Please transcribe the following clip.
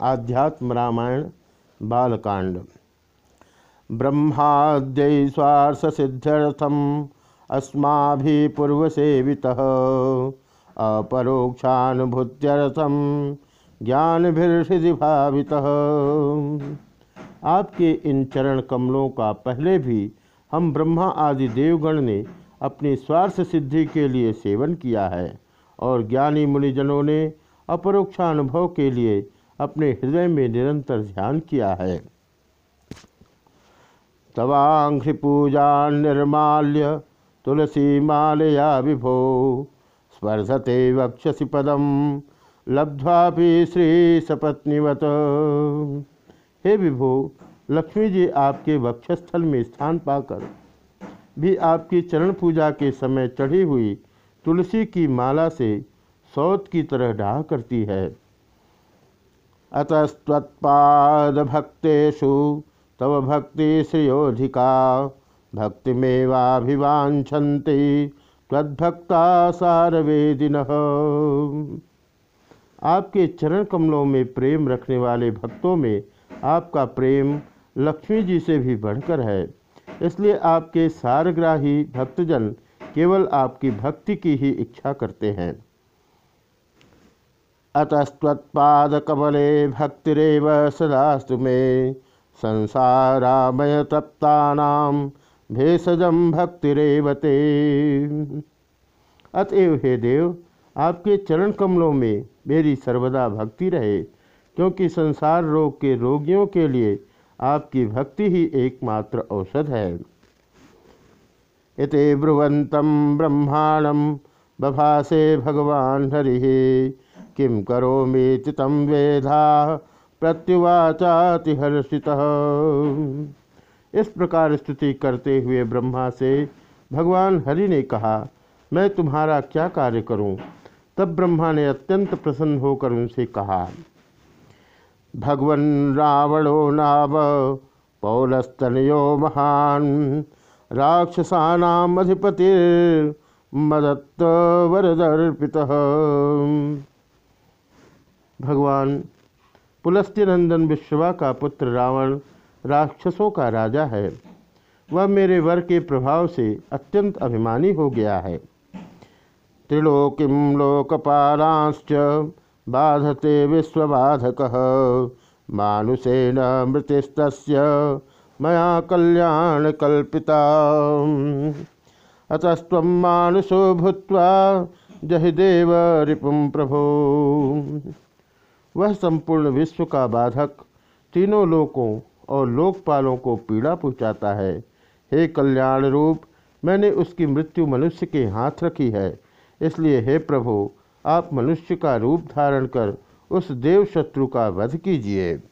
आध्यात्म रामायण बालकांड। ब्रह्माद्य स्वार्थ सिद्ध्यर्थम अस्मा पूर्व सेविता अपरोक्षानुभूत्यर्थम ज्ञान हृदय भावित आपके इन चरण कमलों का पहले भी हम ब्रह्मा आदि देवगण ने अपनी स्वार्थ सिद्धि के लिए सेवन किया है और ज्ञानी मुनिजनों ने अपरोक्षानुभव के लिए अपने हृदय में निरंतर ध्यान किया है। तवाघ्रि पूजा निर्माल्य तुलसी मालया विभो स्पर्धते वक्षसि पदम लब्ध्वा भी श्री सपत्नीवत हे विभो, लक्ष्मी जी आपके वक्षस्थल में स्थान पाकर भी आपकी चरण पूजा के समय चढ़ी हुई तुलसी की माला से सौत की तरह डाह करती है। अतस्त्पाद भक्तेषु तव भक्ति श्रियोधिका भक्तिमेवाभिवांछन्ति तद्भक्ता सारवेदिन। आपके चरण कमलों में प्रेम रखने वाले भक्तों में आपका प्रेम लक्ष्मी जी से भी बढ़कर है। इसलिए आपके सारग्राही भक्तजन केवल आपकी भक्ति की ही इच्छा करते हैं। अतस्त्पादकमले भक्तिरव सदास्तु मे संसारामय तप्ता भेषजम भक्तिरेवते अतएव हे देव, आपके चरण कमलों में मेरी सर्वदा भक्ति रहे, क्योंकि संसार रोग के रोगियों के लिए आपकी भक्ति ही एकमात्र औषध है। इति ब्रुवंत ब्रह्मांडम बभासे भगवान हरि। किम करोमीति तम वेधा प्रत्युवाचातिहर्षित इस प्रकार स्तुति करते हुए ब्रह्मा से भगवान हरि ने कहा, मैं तुम्हारा क्या कार्य करूँ? तब ब्रह्मा ने अत्यंत प्रसन्न होकर उनसे कहा, भगवन रावणो नाव पौलस्तनयो महान राक्षसानामधिपतिर्मदत्त वरदर्पित भगवान पुलस्त्यनंदन विश्वा का पुत्र रावण राक्षसों का राजा है। वह मेरे वर के प्रभाव से अत्यंत अभिमानी हो गया है। त्रिलोकिम लोकपालांश्च बाधते विश्वबाधक, मानुषेण मृतिस्त मया कल्याण कल्पिता। अतस्व मानुषो भूत जहिदेव रिपुम प्रभो। वह संपूर्ण विश्व का बाधक, तीनों लोकों और लोकपालों को पीड़ा पहुँचाता है। हे कल्याण रूप मैंने उसकी मृत्यु मनुष्य के हाथ रखी है। इसलिए हे प्रभु, आप मनुष्य का रूप धारण कर उस देव शत्रु का वध कीजिए।